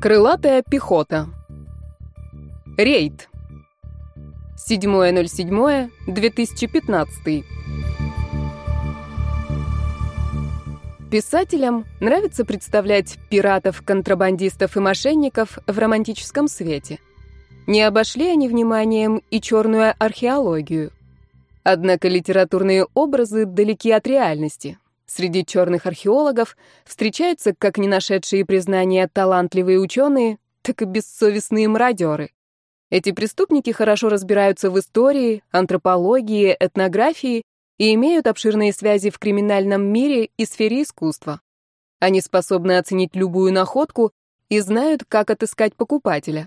Крылатая пехота. Рейд. 7.07.2015. Писателям нравится представлять пиратов, контрабандистов и мошенников в романтическом свете. Не обошли они вниманием и черную археологию. Однако литературные образы далеки от реальности. Среди черных археологов встречаются как не нашедшие признания талантливые ученые, так и бессовестные мародеры. Эти преступники хорошо разбираются в истории, антропологии, этнографии и имеют обширные связи в криминальном мире и сфере искусства. Они способны оценить любую находку и знают, как отыскать покупателя.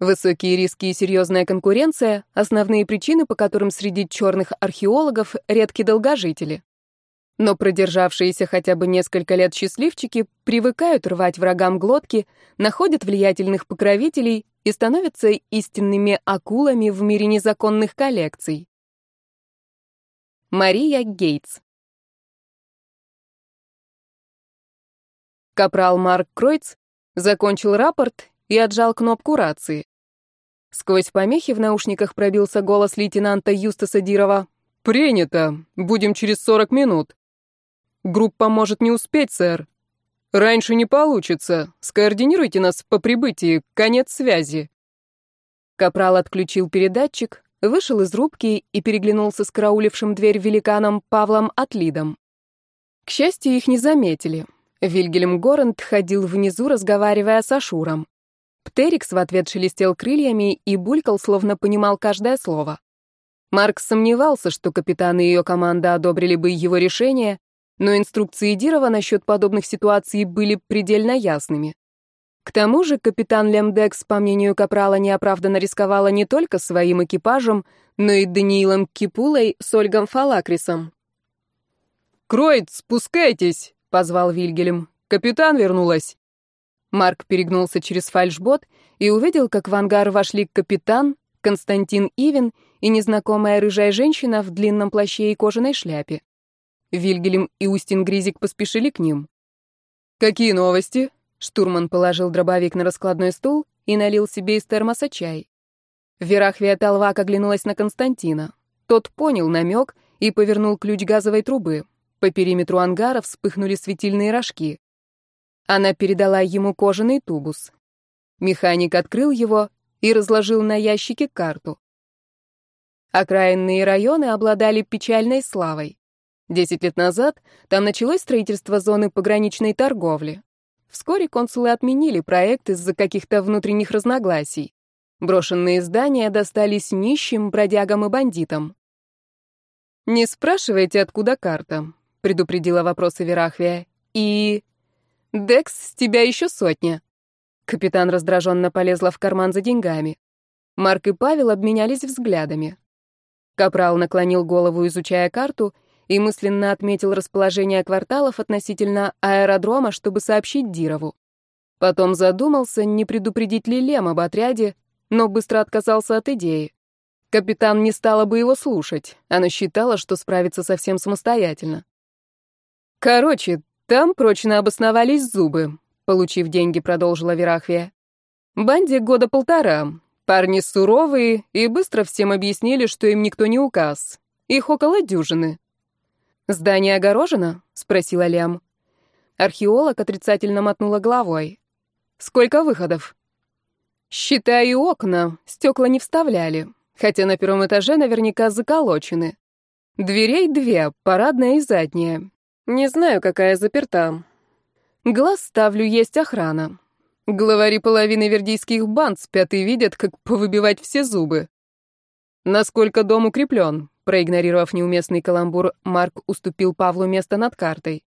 Высокие риски и серьезная конкуренция — основные причины, по которым среди черных археологов редки долгожители. Но продержавшиеся хотя бы несколько лет счастливчики привыкают рвать врагам глотки, находят влиятельных покровителей и становятся истинными акулами в мире незаконных коллекций. Мария Гейтс Капрал Марк Кройц закончил рапорт и отжал кнопку рации. Сквозь помехи в наушниках пробился голос лейтенанта Юстаса Дирова. «Принято. Будем через 40 минут». Группа может не успеть, сэр. Раньше не получится. Скоординируйте нас по прибытии. Конец связи. Капрал отключил передатчик, вышел из рубки и переглянулся с караулившим дверь великаном Павлом Атлидом. К счастью, их не заметили. Вильгельм Горент ходил внизу, разговаривая с Ашуром. Птерикс в ответ шелестел крыльями и булькал, словно понимал каждое слово. Марк сомневался, что капитан и ее команда одобрили бы его решение, но инструкции Дирова насчет подобных ситуаций были предельно ясными. К тому же капитан Лемдекс, по мнению Капрала, неоправданно рисковала не только своим экипажем, но и Даниилом Кипулой с Ольгом Фалакрисом. «Кроид, спускайтесь!» — позвал Вильгелем. «Капитан вернулась!» Марк перегнулся через фальшбот и увидел, как в ангар вошли капитан, Константин Ивин и незнакомая рыжая женщина в длинном плаще и кожаной шляпе. Вильгелем и Устин Гризик поспешили к ним. «Какие новости?» Штурман положил дробовик на раскладной стул и налил себе из термоса чай. Верахвия Толвак оглянулась на Константина. Тот понял намек и повернул ключ газовой трубы. По периметру ангара вспыхнули светильные рожки. Она передала ему кожаный тубус. Механик открыл его и разложил на ящике карту. Окраинные районы обладали печальной славой. Десять лет назад там началось строительство зоны пограничной торговли. Вскоре консулы отменили проект из-за каких-то внутренних разногласий. Брошенные здания достались нищим, бродягам и бандитам. «Не спрашивайте, откуда карта», — предупредила вопросы Верахвия. «И... Декс, с тебя еще сотня». Капитан раздраженно полезла в карман за деньгами. Марк и Павел обменялись взглядами. Капрал наклонил голову, изучая карту, и мысленно отметил расположение кварталов относительно аэродрома, чтобы сообщить Дирову. Потом задумался, не предупредить ли Лем об отряде, но быстро отказался от идеи. Капитан не стала бы его слушать, она считала, что справится совсем самостоятельно. «Короче, там прочно обосновались зубы», — получив деньги, продолжила Верахвия. «Банде года полтора. Парни суровые и быстро всем объяснили, что им никто не указ. Их около дюжины. «Здание огорожено?» — спросила Лям. Археолог отрицательно мотнула головой. «Сколько выходов?» «Считай окна. Стекла не вставляли. Хотя на первом этаже наверняка заколочены. Дверей две, парадная и задняя. Не знаю, какая заперта. Глаз ставлю, есть охрана. Главари половины вердийских банд спят и видят, как повыбивать все зубы. Насколько дом укреплен?» Проигнорировав неуместный каламбур, Марк уступил Павлу место над картой.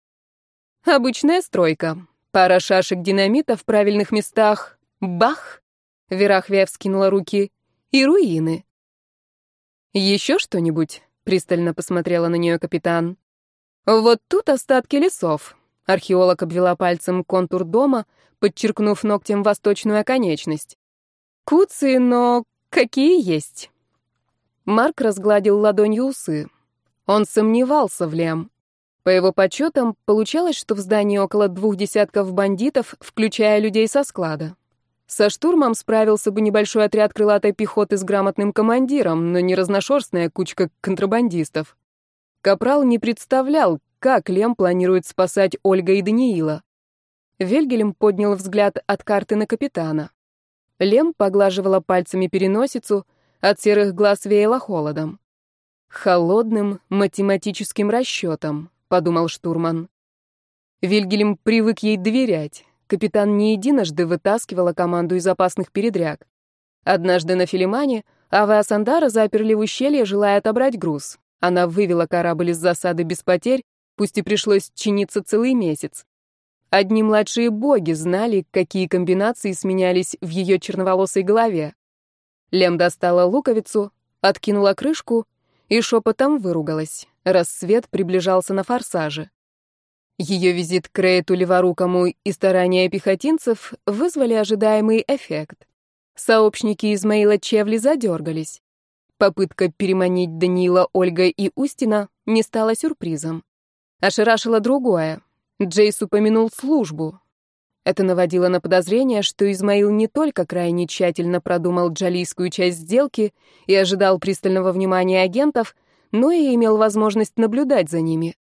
«Обычная стройка. Пара шашек динамита в правильных местах. Бах!» Верахвия вскинула руки. «И руины». «Еще что-нибудь?» — пристально посмотрела на нее капитан. «Вот тут остатки лесов». Археолог обвела пальцем контур дома, подчеркнув ногтем восточную оконечность. «Куцы, но какие есть?» Марк разгладил ладонью усы. Он сомневался в Лем. По его подсчетам, получалось, что в здании около двух десятков бандитов, включая людей со склада. Со штурмом справился бы небольшой отряд крылатой пехоты с грамотным командиром, но не разношерстная кучка контрабандистов. Капрал не представлял, как Лем планирует спасать Ольга и Даниила. Вельгелем поднял взгляд от карты на капитана. Лем поглаживала пальцами переносицу, от серых глаз веяло холодом. Холодным математическим расчетом подумал штурман. Вильгельм привык ей доверять. Капитан не единожды вытаскивала команду из опасных передряг. Однажды на Филимане Ава Асандара заперли в ущелье, желая отобрать груз. Она вывела корабль из засады без потерь, пусть и пришлось чиниться целый месяц. Одни младшие боги знали, какие комбинации сменялись в ее черноволосой голове. Лем достала луковицу, откинула крышку и шепотом выругалась. Рассвет приближался на форсаже. Ее визит к Рейту Леворукому и старания пехотинцев вызвали ожидаемый эффект. Сообщники Измаила Чевли задергались. Попытка переманить Даниила, Ольга и Устина не стала сюрпризом. Ошарашило другое. Джейс упомянул службу. Это наводило на подозрение, что Измаил не только крайне тщательно продумал джалийскую часть сделки и ожидал пристального внимания агентов, но и имел возможность наблюдать за ними.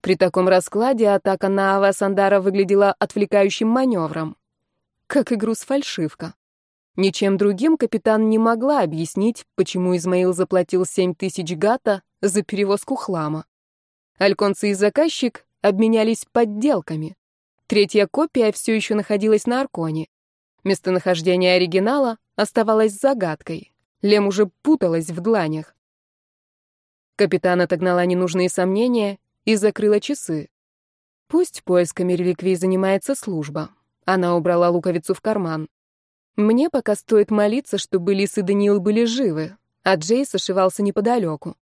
При таком раскладе атака на Авасандара выглядела отвлекающим маневром. Как игру с фальшивка. Ничем другим капитан не могла объяснить, почему Измаил заплатил 7 тысяч гата за перевозку хлама. Альконцы и заказчик обменялись подделками. Третья копия все еще находилась на Арконе. Местонахождение оригинала оставалось загадкой. Лем уже путалась в дланях. Капитан отогнала ненужные сомнения и закрыла часы. Пусть поисками реликвий занимается служба. Она убрала луковицу в карман. Мне пока стоит молиться, чтобы Лис и Даниил были живы, а Джейс ошивался неподалеку.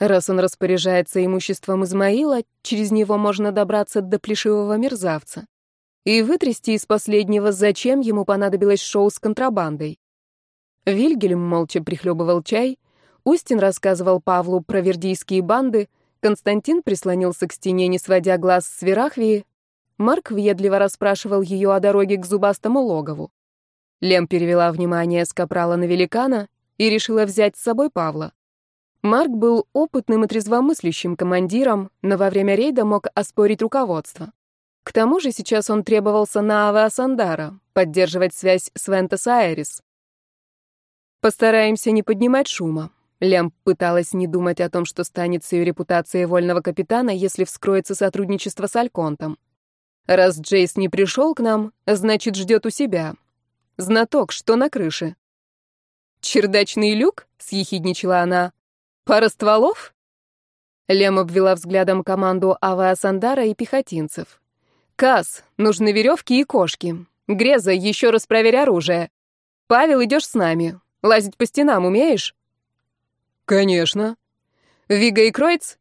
Раз он распоряжается имуществом Измаила, через него можно добраться до плешивого мерзавца. И вытрясти из последнего, зачем ему понадобилось шоу с контрабандой. Вильгельм молча прихлебывал чай — Устин рассказывал Павлу про вердийские банды, Константин прислонился к стене, не сводя глаз с Верахвии, Марк въедливо расспрашивал ее о дороге к зубастому логову. Лем перевела внимание с капрала на великана и решила взять с собой Павла. Марк был опытным и трезвомыслящим командиром, но во время рейда мог оспорить руководство. К тому же сейчас он требовался на Авиасандара, поддерживать связь с Вентас Айрис. «Постараемся не поднимать шума», Лям пыталась не думать о том, что станет с ее репутацией вольного капитана, если вскроется сотрудничество с Альконтом. Раз Джейс не пришел к нам, значит, ждет у себя. Знаток, что на крыше? «Чердачный люк?» — съехидничала она. «Пара стволов?» Лем обвела взглядом команду Ава Сандара и пехотинцев. «Кас, нужны веревки и кошки. Греза, еще раз проверь оружие. Павел, идешь с нами. Лазить по стенам умеешь?» «Конечно». «Вига и Кройц?»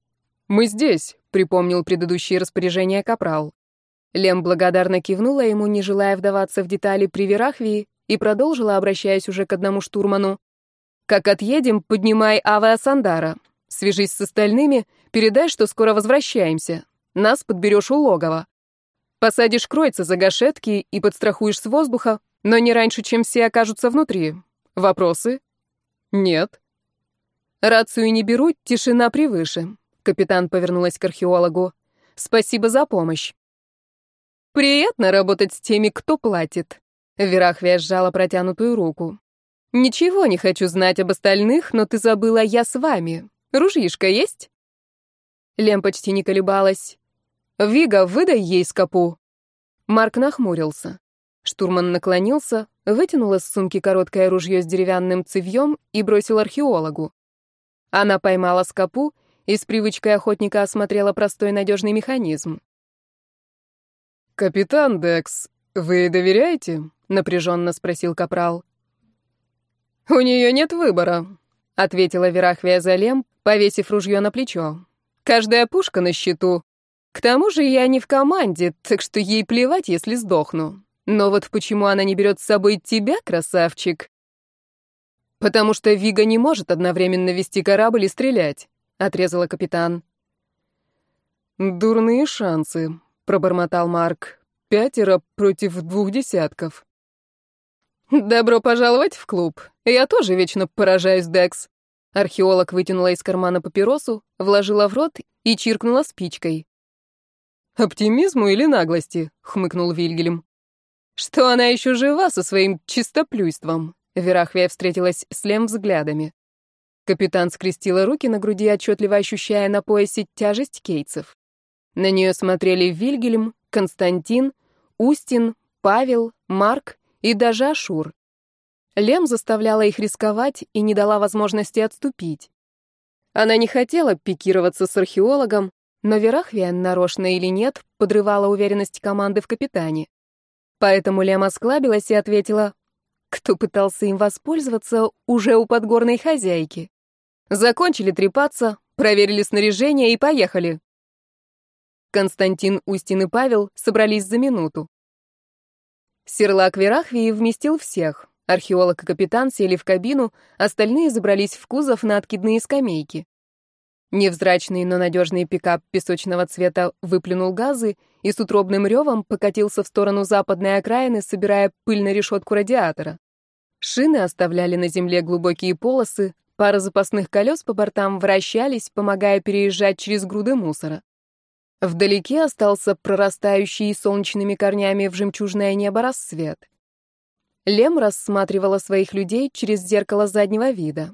«Мы здесь», — припомнил предыдущие распоряжения Капрал. Лем благодарно кивнула ему, не желая вдаваться в детали при Верахвии, и продолжила, обращаясь уже к одному штурману. «Как отъедем, поднимай Ава Сандара. Свяжись с остальными, передай, что скоро возвращаемся. Нас подберешь у логова. Посадишь Кройца за гашетки и подстрахуешь с воздуха, но не раньше, чем все окажутся внутри. Вопросы?» «Нет». «Рацию не беру, тишина превыше», — капитан повернулась к археологу. «Спасибо за помощь». «Приятно работать с теми, кто платит», — Верахвия сжала протянутую руку. «Ничего не хочу знать об остальных, но ты забыла, я с вами. Ружьишко есть?» Лем почти не колебалась. «Вига, выдай ей скопу». Марк нахмурился. Штурман наклонился, вытянул из сумки короткое ружье с деревянным цевьем и бросил археологу. Она поймала скопу и с привычкой охотника осмотрела простой надежный механизм. «Капитан Декс, вы доверяете?» — напряженно спросил Капрал. «У нее нет выбора», — ответила Верахвия Залем, повесив ружье на плечо. «Каждая пушка на счету. К тому же я не в команде, так что ей плевать, если сдохну. Но вот почему она не берет с собой тебя, красавчик, «Потому что Вига не может одновременно вести корабль и стрелять», — отрезала капитан. «Дурные шансы», — пробормотал Марк. «Пятеро против двух десятков». «Добро пожаловать в клуб. Я тоже вечно поражаюсь, Декс». Археолог вытянула из кармана папиросу, вложила в рот и чиркнула спичкой. «Оптимизму или наглости?» — хмыкнул Вильгельм. «Что она еще жива со своим чистоплюйством?» Верахвия встретилась с Лем взглядами. Капитан скрестила руки на груди, отчетливо ощущая на поясе тяжесть кейтсов. На нее смотрели Вильгельм, Константин, Устин, Павел, Марк и даже Ашур. Лем заставляла их рисковать и не дала возможности отступить. Она не хотела пикироваться с археологом, но Верахвия, нарочно или нет, подрывала уверенность команды в капитане. Поэтому Лем осклабилась и ответила, кто пытался им воспользоваться уже у подгорной хозяйки. Закончили трепаться, проверили снаряжение и поехали. Константин, Устин и Павел собрались за минуту. Серлак Верахвии вместил всех. Археолог и капитан сели в кабину, остальные забрались в кузов на откидные скамейки. Невзрачный, но надежный пикап песочного цвета выплюнул газы и с утробным ревом покатился в сторону западной окраины, собирая пыль на решетку радиатора. Шины оставляли на земле глубокие полосы, пара запасных колес по бортам вращались, помогая переезжать через груды мусора. Вдалеке остался прорастающий солнечными корнями в жемчужное небо рассвет. Лем рассматривала своих людей через зеркало заднего вида.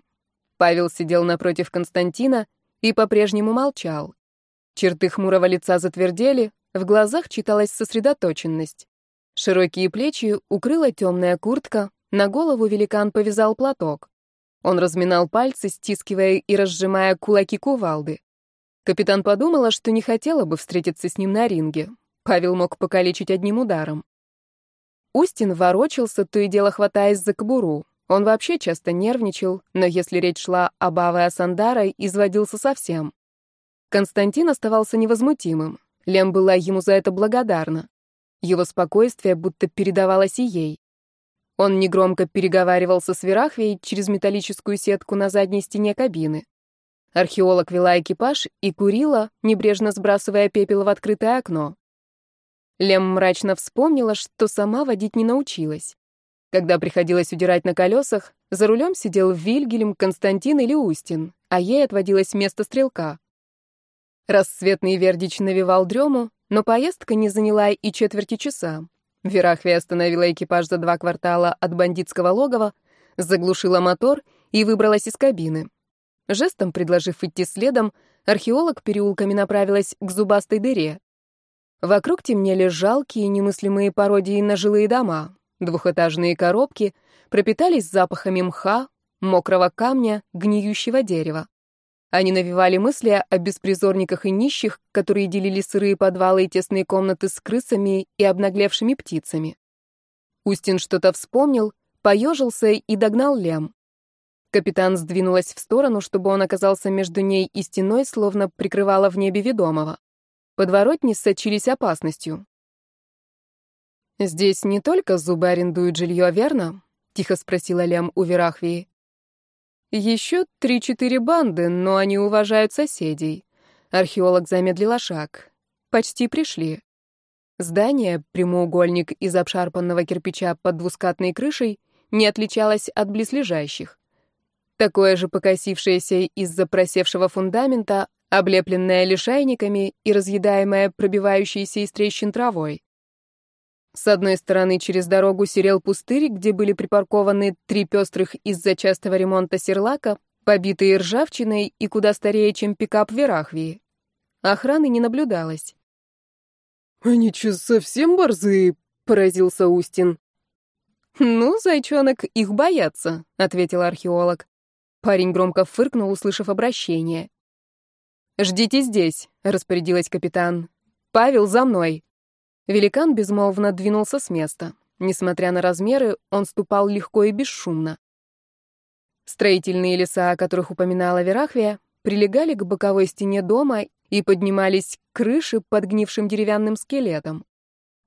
Павел сидел напротив Константина и по-прежнему молчал. Черты хмурого лица затвердели, в глазах читалась сосредоточенность. Широкие плечи укрыла темная куртка, на голову великан повязал платок. Он разминал пальцы, стискивая и разжимая кулаки кувалды. Капитан подумала, что не хотела бы встретиться с ним на ринге. Павел мог покалечить одним ударом. Устин ворочался, то и дело хватаясь за кобуру. Он вообще часто нервничал, но если речь шла об Аве Асандара, изводился совсем. Константин оставался невозмутимым. Лем была ему за это благодарна. Его спокойствие будто передавалось и ей. Он негромко переговаривался с Верахвей через металлическую сетку на задней стене кабины. Археолог вела экипаж и курила, небрежно сбрасывая пепел в открытое окно. Лем мрачно вспомнила, что сама водить не научилась. Когда приходилось удирать на колесах, за рулем сидел Вильгельм, Константин или Устин, а ей отводилось место стрелка. Рассветный Вердич навевал дрему, но поездка не заняла и четверти часа. Верахви остановила экипаж за два квартала от бандитского логова, заглушила мотор и выбралась из кабины. Жестом предложив идти следом, археолог переулками направилась к зубастой дыре. Вокруг темнели жалкие немыслимые пародии на жилые дома. Двухэтажные коробки пропитались запахами мха, мокрого камня, гниющего дерева. Они навевали мысли о беспризорниках и нищих, которые делили сырые подвалы и тесные комнаты с крысами и обнаглевшими птицами. Устин что-то вспомнил, поежился и догнал Лем. Капитан сдвинулась в сторону, чтобы он оказался между ней и стеной, словно прикрывала в небе ведомого. Подворотни сочились опасностью. «Здесь не только зубы арендуют жилье, верно?» — тихо спросила Лям у Верахвии. «Еще три-четыре банды, но они уважают соседей». Археолог замедлила шаг. «Почти пришли». Здание, прямоугольник из обшарпанного кирпича под двускатной крышей, не отличалось от близлежащих такое же покосившееся из-за просевшего фундамента, облепленное лишайниками и разъедаемое пробивающейся из трещин травой. С одной стороны через дорогу серел пустырь, где были припаркованы три пестрых из-за частого ремонта серлака, побитые ржавчиной и куда старее, чем пикап Верахвии. Охраны не наблюдалось. «Они что, совсем борзые?» — поразился Устин. «Ну, зайчонок, их боятся», — ответил археолог. Парень громко фыркнул, услышав обращение. «Ждите здесь», — распорядилась капитан. «Павел, за мной». Великан безмолвно двинулся с места. Несмотря на размеры, он ступал легко и бесшумно. Строительные леса, о которых упоминала Верахвия, прилегали к боковой стене дома и поднимались к крыше под гнившим деревянным скелетом.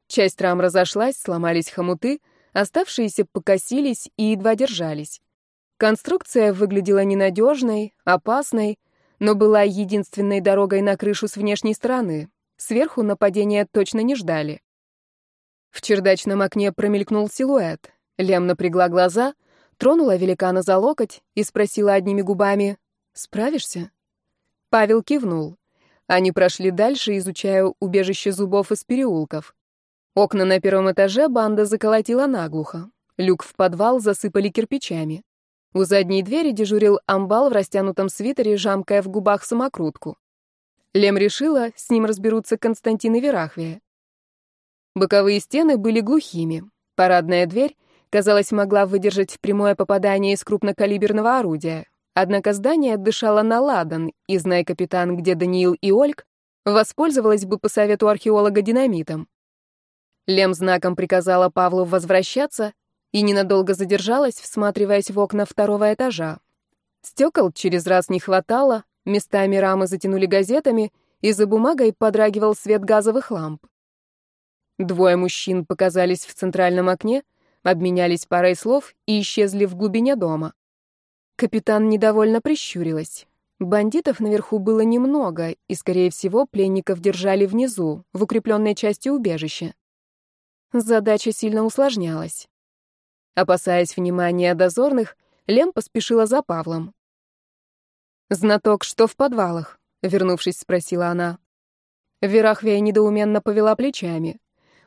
Часть рам разошлась, сломались хомуты, оставшиеся покосились и едва держались. Конструкция выглядела ненадежной, опасной, но была единственной дорогой на крышу с внешней стороны. Сверху нападения точно не ждали. В чердачном окне промелькнул силуэт. Лем напрягла глаза, тронула великана за локоть и спросила одними губами «Справишься?». Павел кивнул. Они прошли дальше, изучая убежище зубов из переулков. Окна на первом этаже банда заколотила наглухо. Люк в подвал засыпали кирпичами. У задней двери дежурил амбал в растянутом свитере, жамкая в губах самокрутку. Лем решила, с ним разберутся Константин и Верахвия. Боковые стены были глухими. Парадная дверь, казалось, могла выдержать прямое попадание из крупнокалиберного орудия. Однако здание дышало на ладан, и, зная капитан, где Даниил и Ольг, воспользовалась бы по совету археолога динамитом. Лем знаком приказала Павлу возвращаться и ненадолго задержалась, всматриваясь в окна второго этажа. Стекол через раз не хватало, местами рамы затянули газетами, и за бумагой подрагивал свет газовых ламп. Двое мужчин показались в центральном окне, обменялись парой слов и исчезли в глубине дома. Капитан недовольно прищурилась. Бандитов наверху было немного, и, скорее всего, пленников держали внизу, в укрепленной части убежища. Задача сильно усложнялась. Опасаясь внимания дозорных, Лем поспешила за Павлом. «Знаток, что в подвалах?» — вернувшись, спросила она. Верахвия недоуменно повела плечами.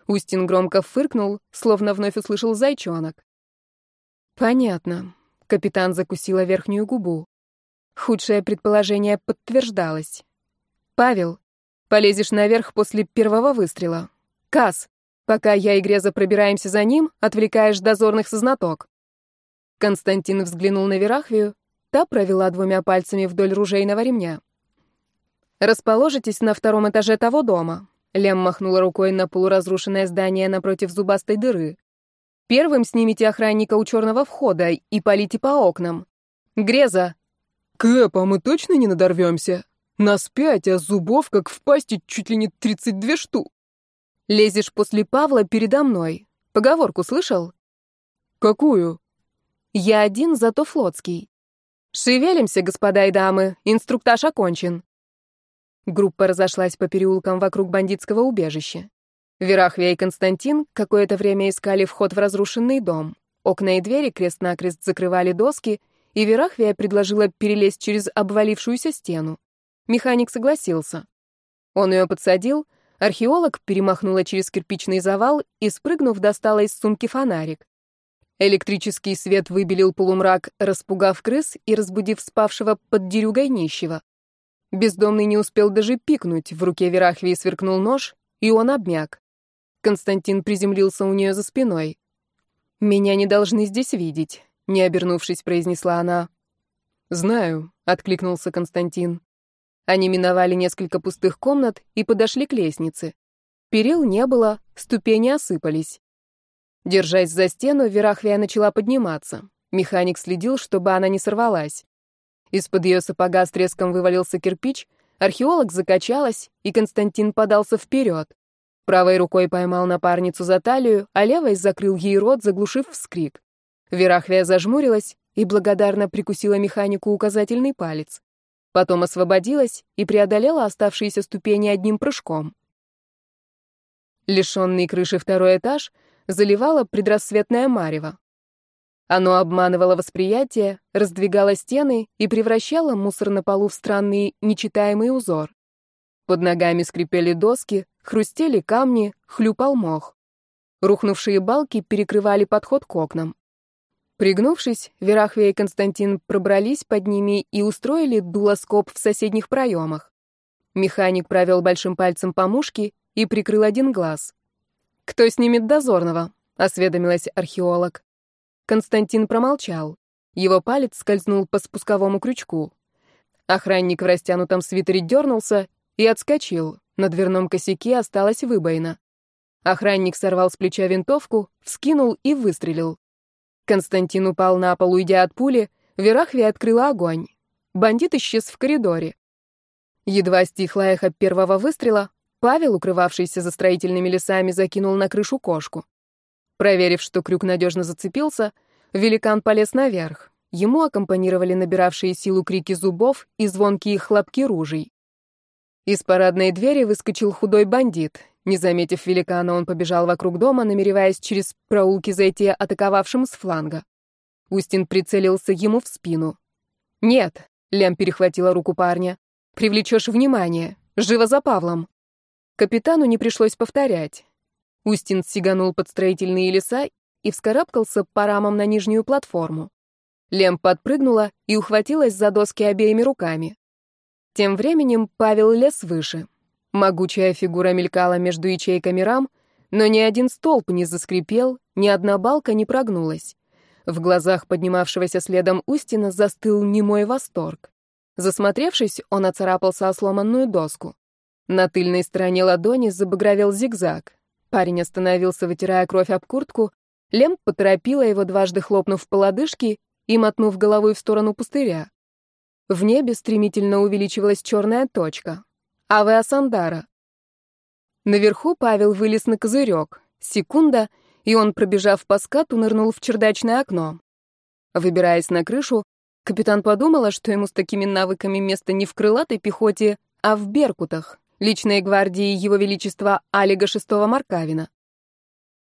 Устин громко фыркнул, словно вновь услышал зайчонок. «Понятно». Капитан закусила верхнюю губу. Худшее предположение подтверждалось. «Павел, полезешь наверх после первого выстрела. Кас, пока я и Греза пробираемся за ним, отвлекаешь дозорных со знаток». Константин взглянул на Верахвию, та провела двумя пальцами вдоль ружейного ремня. «Расположитесь на втором этаже того дома. Лем махнула рукой на полуразрушенное здание напротив зубастой дыры. Первым снимите охранника у черного входа и полите по окнам. Греза. Кэп, а мы точно не надорвемся? Нас пять, а зубов, как в пасти, чуть ли не тридцать две штук. Лезешь после Павла передо мной. Поговорку слышал? Какую? Я один, зато флотский. Шевелимся, господа и дамы, инструктаж окончен. Группа разошлась по переулкам вокруг бандитского убежища. Верахвия и Константин какое-то время искали вход в разрушенный дом. Окна и двери крест-накрест закрывали доски, и Верахвия предложила перелезть через обвалившуюся стену. Механик согласился. Он ее подсадил, археолог перемахнула через кирпичный завал и, спрыгнув, достала из сумки фонарик. Электрический свет выбелил полумрак, распугав крыс и разбудив спавшего под дерюгой нищего. Бездомный не успел даже пикнуть, в руке Верахвии сверкнул нож, и он обмяк. Константин приземлился у нее за спиной. «Меня не должны здесь видеть», — не обернувшись, произнесла она. «Знаю», — откликнулся Константин. Они миновали несколько пустых комнат и подошли к лестнице. Перил не было, ступени осыпались. Держась за стену, Верахвия начала подниматься. Механик следил, чтобы она не сорвалась. Из-под ее сапога с треском вывалился кирпич, археолог закачалась, и Константин подался вперед. Правой рукой поймал напарницу за талию, а левой закрыл ей рот, заглушив вскрик. Верахвия зажмурилась и благодарно прикусила механику указательный палец. Потом освободилась и преодолела оставшиеся ступени одним прыжком. Лишенный крыши второй этаж заливала предрассветное марево. Оно обманывало восприятие, раздвигало стены и превращало мусор на полу в странный, нечитаемый узор. Под ногами скрипели доски, хрустели камни, хлюпал мох. Рухнувшие балки перекрывали подход к окнам. Пригнувшись, Верахвия и Константин пробрались под ними и устроили дулоскоп в соседних проемах. Механик провел большим пальцем по мушке и прикрыл один глаз. «Кто снимет дозорного?» — осведомилась археолог. Константин промолчал. Его палец скользнул по спусковому крючку. Охранник в растянутом свитере дернулся и отскочил. На дверном косяке осталась выбоина. Охранник сорвал с плеча винтовку, вскинул и выстрелил. Константин упал на пол, уйдя от пули, Верахви открыла огонь. Бандит исчез в коридоре. Едва стихло эхо первого выстрела, Павел, укрывавшийся за строительными лесами, закинул на крышу кошку. Проверив, что крюк надежно зацепился, великан полез наверх. ему аккомпанировали набиравшие силу крики зубов и звонкие хлопки ружей. Из парадной двери выскочил худой бандит. Не заметив великана, он побежал вокруг дома, намереваясь через проулки зайти атаковавшим с фланга. Устин прицелился ему в спину. «Нет», — Лем перехватила руку парня, — «привлечешь внимание. Живо за Павлом». Капитану не пришлось повторять. Устин сиганул под строительные леса и вскарабкался по рамам на нижнюю платформу. Лем подпрыгнула и ухватилась за доски обеими руками. Тем временем Павел лез выше. Могучая фигура мелькала между ячейками рам, но ни один столб не заскрипел, ни одна балка не прогнулась. В глазах поднимавшегося следом Устина застыл немой восторг. Засмотревшись, он оцарапался о сломанную доску. На тыльной стороне ладони забагровел зигзаг. Парень остановился, вытирая кровь об куртку. Лем поторопила его, дважды хлопнув по лодыжке и мотнув головой в сторону пустыря. В небе стремительно увеличивалась черная точка. Авиасандара. Наверху Павел вылез на козырек. Секунда, и он, пробежав по скату, нырнул в чердачное окно. Выбираясь на крышу, капитан подумала, что ему с такими навыками место не в крылатой пехоте, а в беркутах, личной гвардии Его Величества Алига VI Маркавина.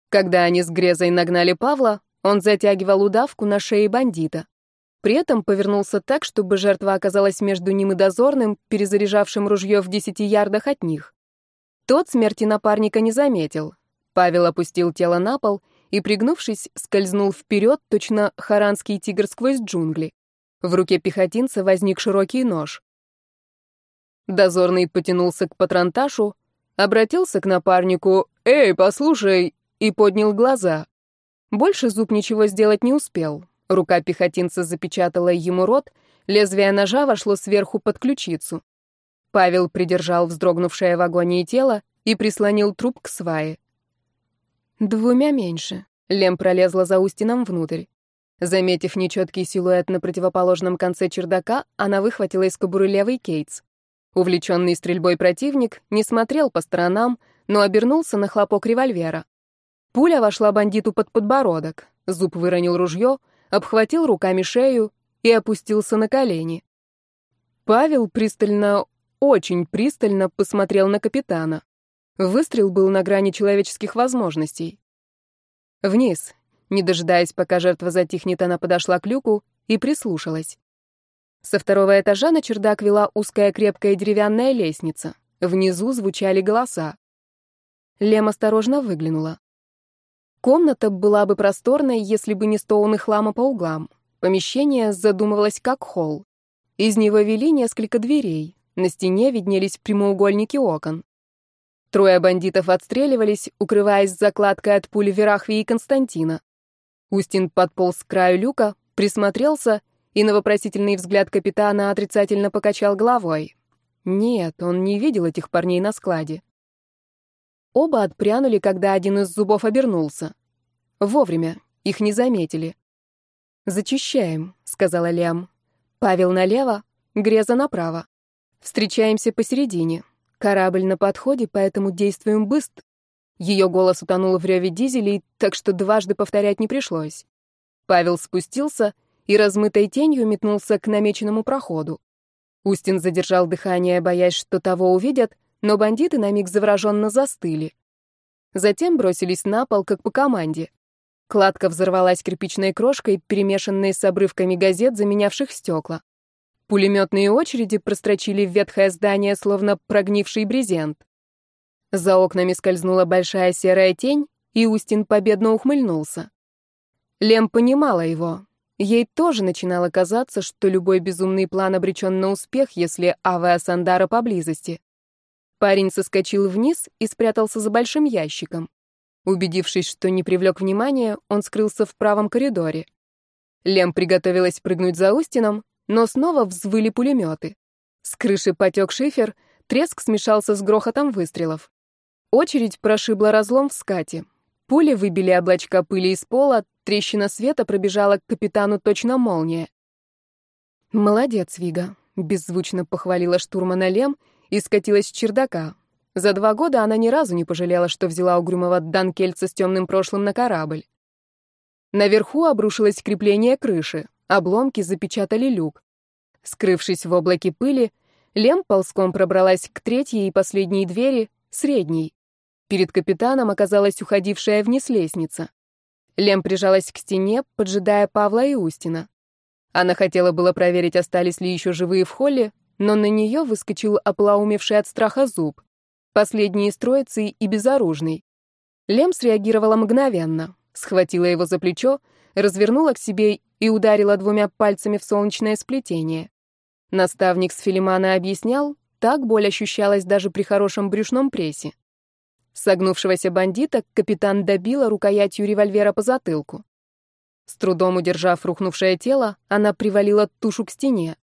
Когда они с Грезой нагнали Павла, он затягивал удавку на шее бандита. При этом повернулся так, чтобы жертва оказалась между ним и дозорным, перезаряжавшим ружье в десяти ярдах от них. Тот смерти напарника не заметил. Павел опустил тело на пол и, пригнувшись, скользнул вперед, точно харанский тигр сквозь джунгли. В руке пехотинца возник широкий нож. Дозорный потянулся к патронташу, обратился к напарнику «Эй, послушай!» и поднял глаза. Больше зуб ничего сделать не успел. Рука пехотинца запечатала ему рот, лезвие ножа вошло сверху под ключицу. Павел придержал вздрогнувшее в агонии тело и прислонил труп к свае. Двумя меньше. Лем пролезла за Устином внутрь. Заметив нечеткий силуэт на противоположном конце чердака, она выхватила из кобуры левый кейтс. Увлеченный стрельбой противник не смотрел по сторонам, но обернулся на хлопок револьвера. Пуля вошла бандиту под подбородок. Зуб выронил ружье, обхватил руками шею и опустился на колени. Павел пристально, очень пристально посмотрел на капитана. Выстрел был на грани человеческих возможностей. Вниз. Не дожидаясь, пока жертва затихнет, она подошла к люку и прислушалась. Со второго этажа на чердак вела узкая крепкая деревянная лестница. Внизу звучали голоса. Лем осторожно выглянула. Комната была бы просторной, если бы не стоун и хлама по углам. Помещение задумывалось как холл. Из него вели несколько дверей. На стене виднелись прямоугольники окон. Трое бандитов отстреливались, укрываясь закладкой от пули Верахви и Константина. Устин подполз к краю люка, присмотрелся и на вопросительный взгляд капитана отрицательно покачал головой. Нет, он не видел этих парней на складе. Оба отпрянули, когда один из зубов обернулся. Вовремя, их не заметили. «Зачищаем», — сказала Лям. «Павел налево, Греза направо. Встречаемся посередине. Корабль на подходе, поэтому действуем быстро». Ее голос утонул в реве дизелей, так что дважды повторять не пришлось. Павел спустился и размытой тенью метнулся к намеченному проходу. Устин задержал дыхание, боясь, что того увидят, но бандиты на миг завороженно застыли. Затем бросились на пол, как по команде. Кладка взорвалась кирпичной крошкой, перемешанной с обрывками газет, заменявших стекла. Пулеметные очереди прострочили ветхое здание, словно прогнивший брезент. За окнами скользнула большая серая тень, и Устин победно ухмыльнулся. Лем понимала его. Ей тоже начинало казаться, что любой безумный план обречен на успех, если Авиа Сандара поблизости. Парень соскочил вниз и спрятался за большим ящиком. Убедившись, что не привлек внимания, он скрылся в правом коридоре. Лем приготовилась прыгнуть за Устином, но снова взвыли пулеметы. С крыши потек шифер, треск смешался с грохотом выстрелов. Очередь прошибла разлом в скате. Пули выбили облачка пыли из пола, трещина света пробежала к капитану точно молния. «Молодец, Вига», — беззвучно похвалила штурмана Лем и скатилась с чердака. За два года она ни разу не пожалела, что взяла угрюмого Данкельца с темным прошлым на корабль. Наверху обрушилось крепление крыши. обломки запечатали люк. Скрывшись в облаке пыли, Лем ползком пробралась к третьей и последней двери, средней. Перед капитаном оказалась уходившая вниз лестница. Лем прижалась к стене, поджидая Павла и Устина. Она хотела было проверить, остались ли еще живые в холле, но на нее выскочил оплаумевший от страха зуб. Последний из троицы и безоружный. Лем среагировала мгновенно, схватила его за плечо, развернула к себе и ударила двумя пальцами в солнечное сплетение. Наставник с Филимана объяснял, так боль ощущалась даже при хорошем брюшном прессе. Согнувшегося бандита капитан добила рукоятью револьвера по затылку. С трудом удержав рухнувшее тело, она привалила тушу к стене.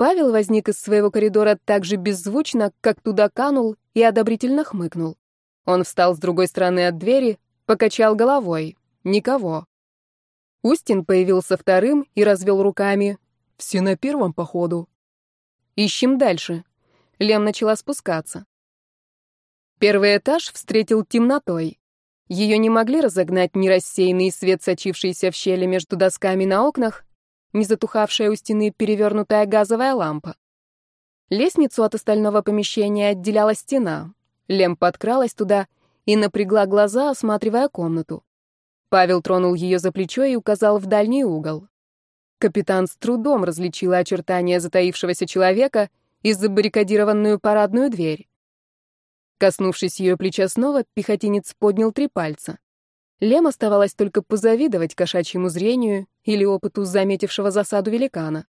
Павел возник из своего коридора так же беззвучно, как туда канул, и одобрительно хмыкнул. Он встал с другой стороны от двери, покачал головой. Никого. Устин появился вторым и развел руками. «Все на первом, походу». «Ищем дальше». Лем начала спускаться. Первый этаж встретил темнотой. Ее не могли разогнать ни рассеянный свет, сочившийся в щели между досками на окнах, ни затухавшая у стены перевернутая газовая лампа. Лестницу от остального помещения отделяла стена. Лем подкралась туда и напрягла глаза, осматривая комнату. Павел тронул ее за плечо и указал в дальний угол. Капитан с трудом различила очертания затаившегося человека и забаррикадированную парадную дверь. Коснувшись ее плеча снова, пехотинец поднял три пальца. Лем оставалось только позавидовать кошачьему зрению или опыту заметившего засаду великана.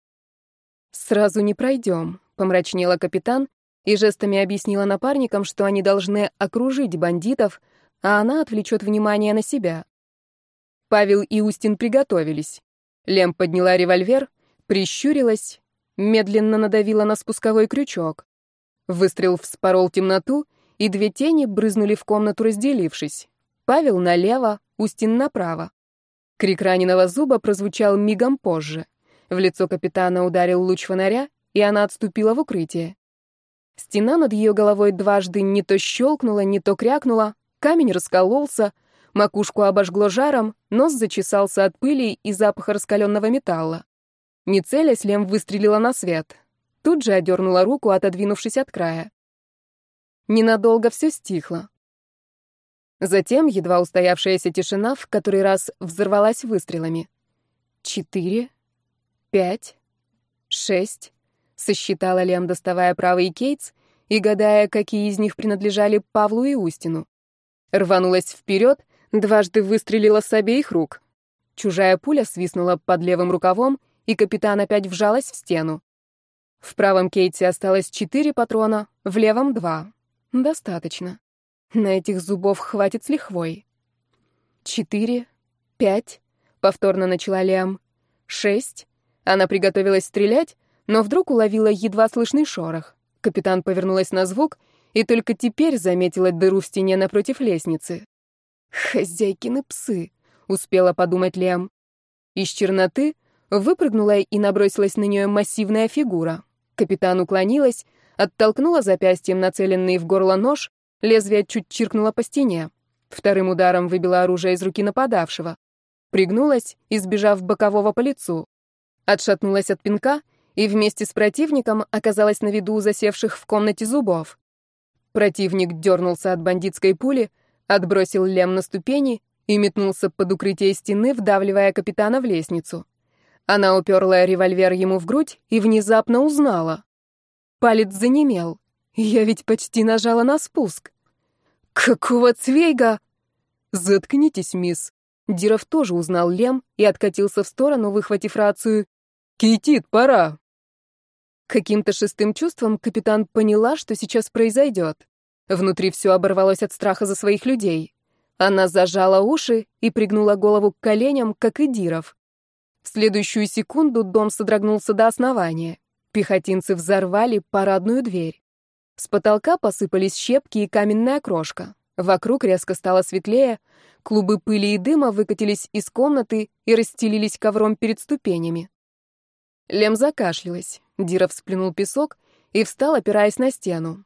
«Сразу не пройдем», — помрачнела капитан и жестами объяснила напарникам, что они должны окружить бандитов, а она отвлечет внимание на себя. Павел и Устин приготовились. Лем подняла револьвер, прищурилась, медленно надавила на спусковой крючок. Выстрел вспорол темноту — и две тени брызнули в комнату, разделившись. Павел налево, Устин направо. Крик раненого зуба прозвучал мигом позже. В лицо капитана ударил луч фонаря, и она отступила в укрытие. Стена над ее головой дважды не то щелкнула, не то крякнула, камень раскололся, макушку обожгло жаром, нос зачесался от пыли и запаха раскаленного металла. Не целясь, Лем выстрелила на свет. Тут же одернула руку, отодвинувшись от края. Ненадолго все стихло. Затем едва устоявшаяся тишина в который раз взорвалась выстрелами. Четыре, пять, шесть, сосчитала Лем, доставая правый кейтс и гадая, какие из них принадлежали Павлу и Устину. Рванулась вперед, дважды выстрелила с обеих рук. Чужая пуля свистнула под левым рукавом, и капитан опять вжалась в стену. В правом кейте осталось четыре патрона, в левом — два. Достаточно. На этих зубов хватит с лихвой. Четыре, пять, повторно начала Лиам. Шесть. Она приготовилась стрелять, но вдруг уловила едва слышный шорох. Капитан повернулась на звук и только теперь заметила дыру в стене напротив лестницы. «Хозяйкины псы», — успела подумать Лиам. Из черноты выпрыгнула и набросилась на нее массивная фигура. Капитан уклонилась, Оттолкнула запястьем нацеленный в горло нож, лезвие чуть чиркнуло по стене. Вторым ударом выбила оружие из руки нападавшего. Пригнулась, избежав бокового по лицу. Отшатнулась от пинка и вместе с противником оказалась на виду засевших в комнате зубов. Противник дернулся от бандитской пули, отбросил лем на ступени и метнулся под укрытие стены, вдавливая капитана в лестницу. Она уперла револьвер ему в грудь и внезапно узнала. Палец занемел. Я ведь почти нажала на спуск. «Какого цвейга?» «Заткнитесь, мисс». Диров тоже узнал Лем и откатился в сторону, выхватив рацию. «Кейтит, пора!» Каким-то шестым чувством капитан поняла, что сейчас произойдет. Внутри все оборвалось от страха за своих людей. Она зажала уши и пригнула голову к коленям, как и Диров. В следующую секунду дом содрогнулся до основания. Пехотинцы взорвали парадную дверь. С потолка посыпались щепки и каменная крошка. Вокруг резко стало светлее, клубы пыли и дыма выкатились из комнаты и расстелились ковром перед ступенями. Лем закашлялась. Диров сплюнул песок и встал, опираясь на стену.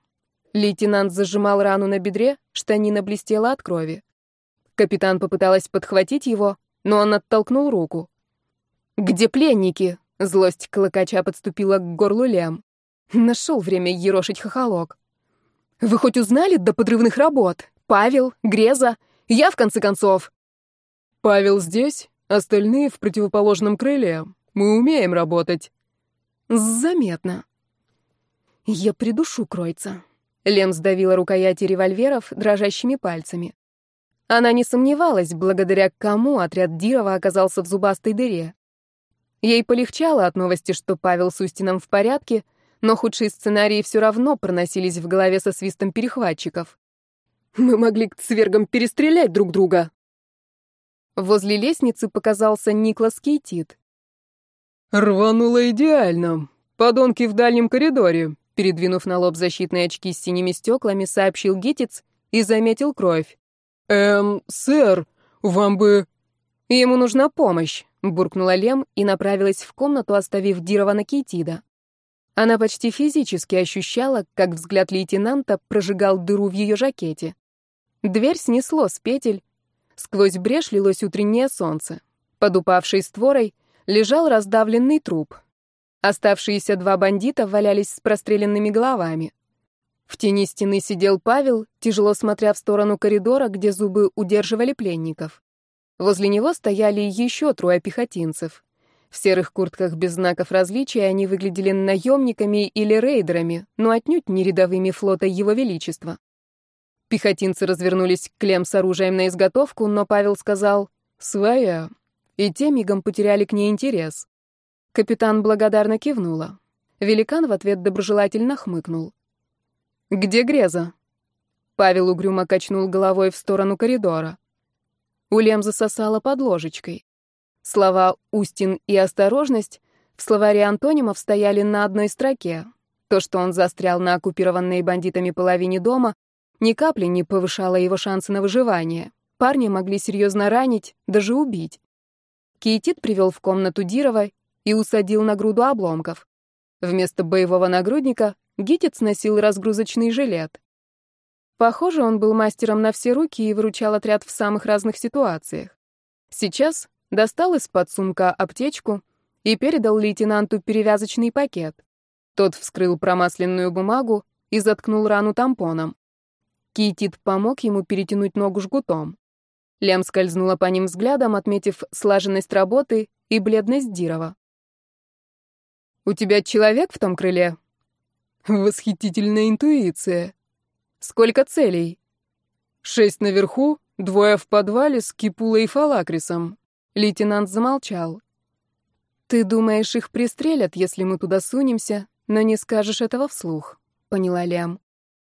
Лейтенант зажимал рану на бедре, штанина блестела от крови. Капитан попыталась подхватить его, но он оттолкнул руку. «Где пленники?» — злость клыкача подступила к горлу Лем. Нашел время ерошить хохолок. «Вы хоть узнали до подрывных работ? Павел, Греза? Я, в конце концов?» «Павел здесь, остальные в противоположном крыле. Мы умеем работать». «Заметно». «Я придушу Кройца». Лем сдавила рукояти револьверов дрожащими пальцами. Она не сомневалась, благодаря кому отряд Дирова оказался в зубастой дыре. Ей полегчало от новости, что Павел с Устином в порядке, но худшие сценарии все равно проносились в голове со свистом перехватчиков. «Мы могли к цвергам перестрелять друг друга!» Возле лестницы показался Никлас Кейтит. «Рвануло идеально. Подонки в дальнем коридоре», передвинув на лоб защитные очки с синими стеклами, сообщил Гитец и заметил кровь. «Эм, сэр, вам бы...» «Ему нужна помощь», — буркнула Лем и направилась в комнату, оставив Дирова на Кейтида. Она почти физически ощущала, как взгляд лейтенанта прожигал дыру в ее жакете. Дверь снесло с петель. Сквозь брешь лилось утреннее солнце. Под упавшей створой лежал раздавленный труп. Оставшиеся два бандита валялись с простреленными головами. В тени стены сидел Павел, тяжело смотря в сторону коридора, где зубы удерживали пленников. Возле него стояли еще трое пехотинцев. В серых куртках без знаков различия они выглядели наемниками или рейдерами, но отнюдь не рядовыми флота Его Величества. Пехотинцы развернулись к Клем с оружием на изготовку, но Павел сказал «Своя», и те мигом потеряли к ней интерес. Капитан благодарно кивнула. Великан в ответ доброжелательно хмыкнул. «Где Греза?» Павел угрюмо качнул головой в сторону коридора. Улем засосала под ложечкой. Слова «Устин» и «осторожность» в словаре антонимов стояли на одной строке. То, что он застрял на оккупированной бандитами половине дома, ни капли не повышало его шансы на выживание. Парни могли серьезно ранить, даже убить. Кейтит привел в комнату Дирова и усадил на груду обломков. Вместо боевого нагрудника Гитец носил разгрузочный жилет. Похоже, он был мастером на все руки и выручал отряд в самых разных ситуациях. Сейчас достал из-под сумка аптечку и передал лейтенанту перевязочный пакет. Тот вскрыл промасленную бумагу и заткнул рану тампоном. Китит помог ему перетянуть ногу жгутом. Лем скользнула по ним взглядом, отметив слаженность работы и бледность Дирова. «У тебя человек в том крыле?» «Восхитительная интуиция. Сколько целей?» «Шесть наверху, двое в подвале с Кипулой и Фалакрисом. Лейтенант замолчал. «Ты думаешь, их пристрелят, если мы туда сунемся, но не скажешь этого вслух», — поняла Лям.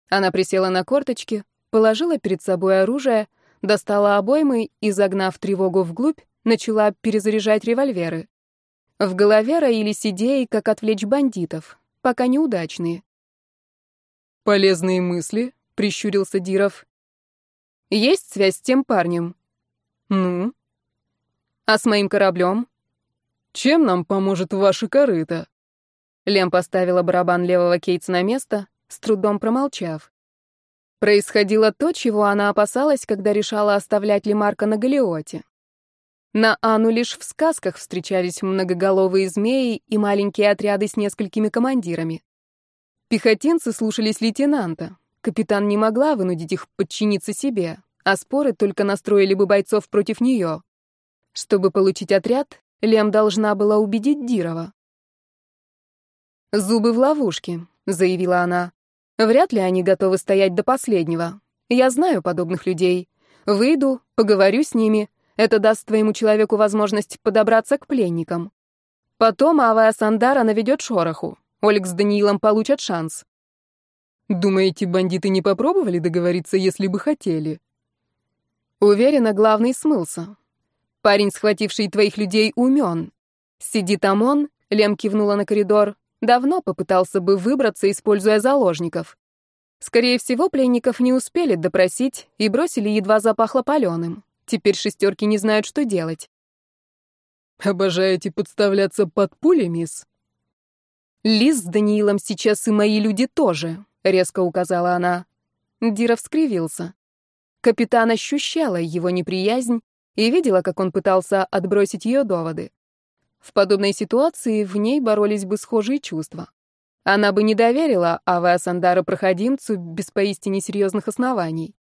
Она присела на корточки, положила перед собой оружие, достала обоймы и, загнав тревогу вглубь, начала перезаряжать револьверы. В голове роились идеи, как отвлечь бандитов, пока неудачные. «Полезные мысли», — прищурился Диров. «Есть связь с тем парнем?» «Ну?» А с моим кораблем? Чем нам поможет ваша корыто? Лем поставила барабан левого Кейтса на место, с трудом промолчав. Происходило то, чего она опасалась, когда решала оставлять ли Марка на Галиоте. На Ану лишь в сказках встречались многоголовые змеи и маленькие отряды с несколькими командирами. Пехотинцы слушались лейтенанта. Капитан не могла вынудить их подчиниться себе, а споры только настроили бы бойцов против нее. Чтобы получить отряд, Лем должна была убедить Дирова. «Зубы в ловушке», — заявила она. «Вряд ли они готовы стоять до последнего. Я знаю подобных людей. Выйду, поговорю с ними. Это даст твоему человеку возможность подобраться к пленникам. Потом Авая Сандара наведет шороху. Ольг с Даниилом получат шанс». «Думаете, бандиты не попробовали договориться, если бы хотели?» Уверена, главный смылся. Парень, схвативший твоих людей, умен. Сидит там он, Лем кивнула на коридор, давно попытался бы выбраться, используя заложников. Скорее всего, пленников не успели допросить и бросили едва запахло паленым. Теперь шестерки не знают, что делать. «Обожаете подставляться под пули, мисс?» «Лиз с Даниилом сейчас и мои люди тоже», — резко указала она. Диров скривился. Капитан ощущала его неприязнь и видела, как он пытался отбросить ее доводы. В подобной ситуации в ней боролись бы схожие чувства. Она бы не доверила Аве Сандара проходимцу без поистине серьезных оснований.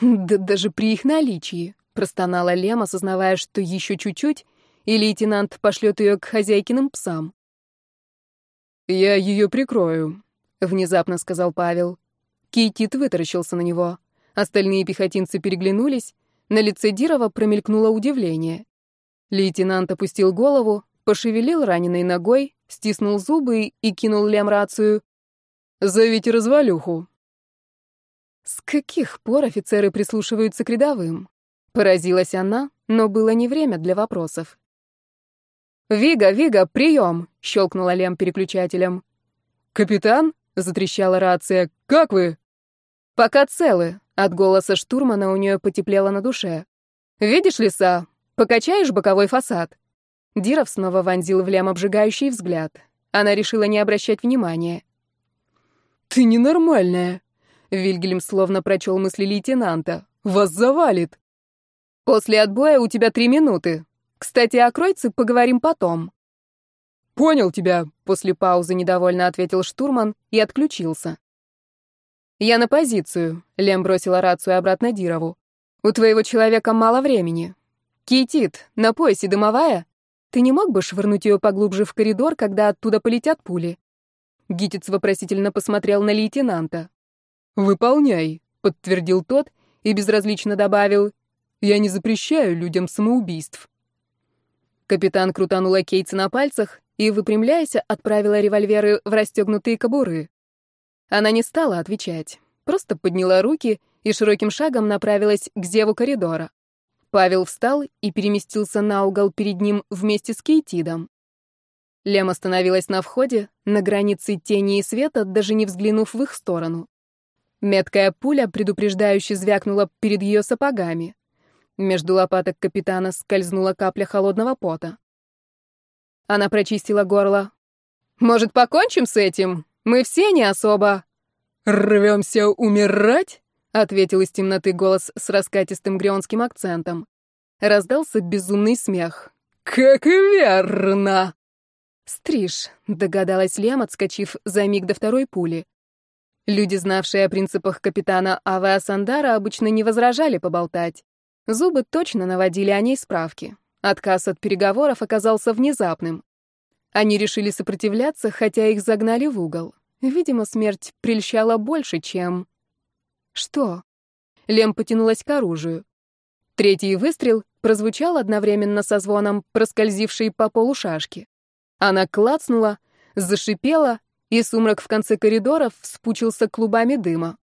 Да даже при их наличии, простонала Лем, осознавая, что еще чуть-чуть, и лейтенант пошлет ее к хозяйкиным псам. «Я ее прикрою», — внезапно сказал Павел. Кейтит вытаращился на него. Остальные пехотинцы переглянулись. На лице Дирова промелькнуло удивление. Лейтенант опустил голову, пошевелил раненой ногой, стиснул зубы и кинул Лем рацию. «Зовите развалюху». С каких пор офицеры прислушиваются к рядовым? Поразилась она, но было не время для вопросов. «Вига, Вига, прием!» — щелкнула Лем переключателем. «Капитан?» — затрещала рация. «Как вы?» «Пока целы», — от голоса штурмана у нее потеплело на душе. «Видишь леса? Покачаешь боковой фасад?» Диров снова вонзил в Лем обжигающий взгляд. Она решила не обращать внимания. «Ты ненормальная!» Вильгельм словно прочел мысли лейтенанта. «Вас завалит!» «После отбоя у тебя три минуты. Кстати, о Кройце поговорим потом». «Понял тебя», — после паузы недовольно ответил штурман и отключился. «Я на позицию», — Лем бросила рацию обратно Дирову. «У твоего человека мало времени. Кейтит, на поясе дымовая? Ты не мог бы швырнуть ее поглубже в коридор, когда оттуда полетят пули?» Гитец вопросительно посмотрел на лейтенанта. «Выполняй», — подтвердил тот и безразлично добавил. «Я не запрещаю людям самоубийств». Капитан крутанула кейтсы на пальцах и, выпрямляясь, отправила револьверы в расстегнутые кобуры. Она не стала отвечать, просто подняла руки и широким шагом направилась к зеву коридора. Павел встал и переместился на угол перед ним вместе с Кейтидом. Лем остановилась на входе, на границе тени и света, даже не взглянув в их сторону. Меткая пуля предупреждающе звякнула перед ее сапогами. Между лопаток капитана скользнула капля холодного пота. Она прочистила горло. «Может, покончим с этим? Мы все не особо...» «Рвемся умирать?» — ответил из темноты голос с раскатистым грионским акцентом. Раздался безумный смех. «Как верно!» «Стриж», — догадалась Лем, отскочив за миг до второй пули. Люди, знавшие о принципах капитана Авеа Сандара, обычно не возражали поболтать. Зубы точно наводили о ней справки. Отказ от переговоров оказался внезапным. Они решили сопротивляться, хотя их загнали в угол. Видимо, смерть прельщала больше, чем... Что? Лем потянулась к оружию. Третий выстрел прозвучал одновременно со звоном, проскользившей по полу шашки. Она клацнула, зашипела, и сумрак в конце коридора вспучился клубами дыма.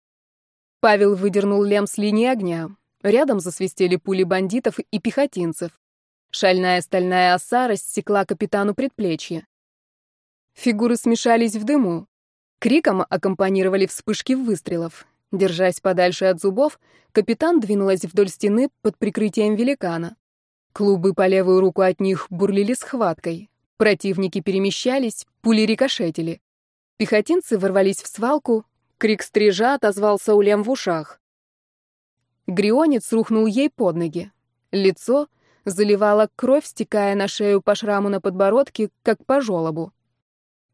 Павел выдернул Лем с линии огня. Рядом засвистели пули бандитов и пехотинцев. Шальная стальная оса рассекла капитану предплечье. Фигуры смешались в дыму. Криком аккомпанировали вспышки выстрелов. Держась подальше от зубов, капитан двинулась вдоль стены под прикрытием великана. Клубы по левую руку от них бурлили схваткой. Противники перемещались, пули рикошетили. Пехотинцы ворвались в свалку, крик стрижа отозвался у лем в ушах. Грионец рухнул ей под ноги. Лицо заливало кровь, стекая на шею по шраму на подбородке, как по желобу.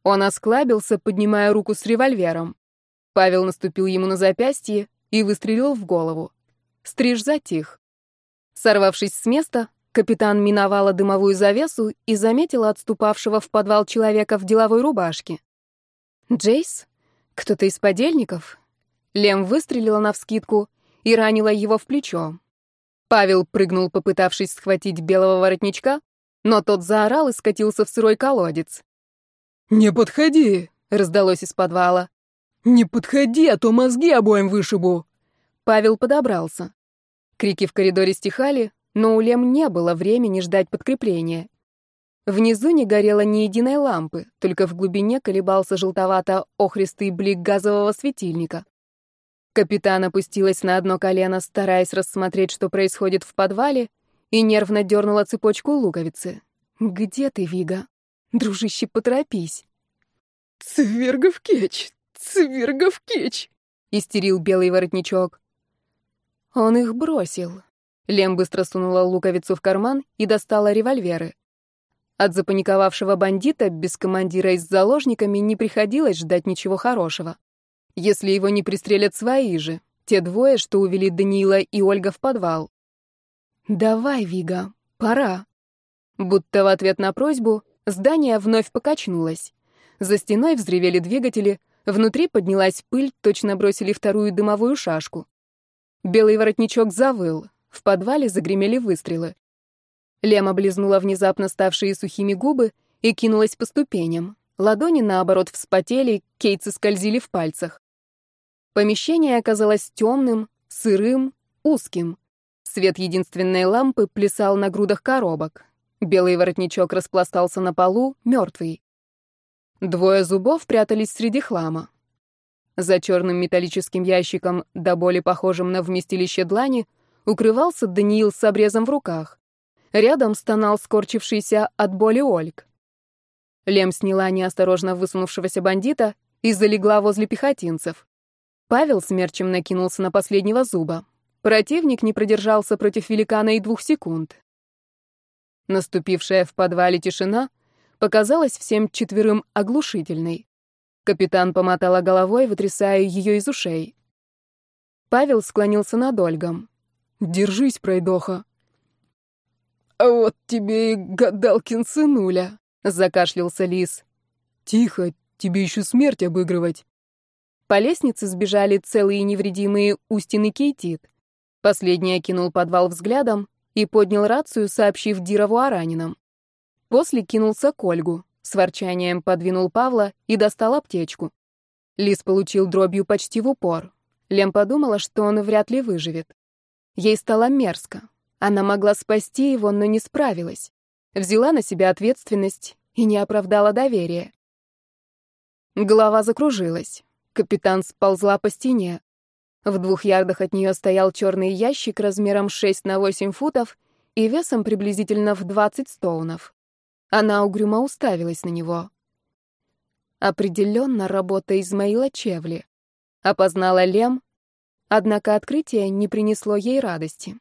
Он осклабился, поднимая руку с револьвером. Павел наступил ему на запястье и выстрелил в голову. Стриж затих. Сорвавшись с места, капитан миновала дымовую завесу и заметила отступавшего в подвал человека в деловой рубашке. «Джейс? Кто-то из подельников?» Лем выстрелила навскидку и ранила его в плечо. Павел прыгнул, попытавшись схватить белого воротничка, но тот заорал и скатился в сырой колодец. «Не подходи!» — раздалось из подвала. «Не подходи, а то мозги обоим вышибу!» Павел подобрался. Крики в коридоре стихали, но у Лем не было времени ждать подкрепления. Внизу не горело ни единой лампы, только в глубине колебался желтовато-охристый блик газового светильника. Капитан опустилась на одно колено, стараясь рассмотреть, что происходит в подвале, и нервно дернула цепочку луковицы. «Где ты, Вига? Дружище, поторопись!» «Цвергов кетч! Цвергов кетч!» — истерил белый воротничок. Он их бросил. Лем быстро сунула луковицу в карман и достала револьверы. От запаниковавшего бандита без командира и с заложниками не приходилось ждать ничего хорошего. Если его не пристрелят свои же, те двое, что увели Даниила и Ольга в подвал. «Давай, Вига, пора». Будто в ответ на просьбу здание вновь покачнулось. За стеной взревели двигатели, внутри поднялась пыль, точно бросили вторую дымовую шашку. Белый воротничок завыл, в подвале загремели выстрелы. Лема облизнула внезапно ставшие сухими губы и кинулась по ступеням. Ладони, наоборот, вспотели, кейцы скользили в пальцах. Помещение оказалось темным, сырым, узким. Свет единственной лампы плясал на грудах коробок. Белый воротничок распластался на полу, мертвый. Двое зубов прятались среди хлама. За черным металлическим ящиком, до боли похожим на вместилище длани, укрывался Даниил с обрезом в руках. Рядом стонал скорчившийся от боли Ольг. Лем сняла неосторожно высунувшегося бандита и залегла возле пехотинцев. Павел смерчем накинулся на последнего зуба. Противник не продержался против великана и двух секунд. Наступившая в подвале тишина показалась всем четверым оглушительной. Капитан помотала головой, вытрясая ее из ушей. Павел склонился над Ольгом. «Держись, пройдоха», «А вот тебе и гадалкин сынуля», — закашлялся лис. «Тихо, тебе еще смерть обыгрывать». По лестнице сбежали целые невредимые Устин и Кейтит. Последний окинул подвал взглядом и поднял рацию, сообщив Дирову о раненом. После кинулся к Ольгу, с ворчанием подвинул Павла и достал аптечку. Лис получил дробью почти в упор. Лем подумала, что он вряд ли выживет. Ей стало мерзко. Она могла спасти его, но не справилась. Взяла на себя ответственность и не оправдала доверия. Голова закружилась. Капитан сползла по стене. В двух ярдах от нее стоял черный ящик размером 6 на 8 футов и весом приблизительно в 20 стоунов. Она угрюмо уставилась на него. Определенно работа Измаила Чевли. Опознала Лем, однако открытие не принесло ей радости.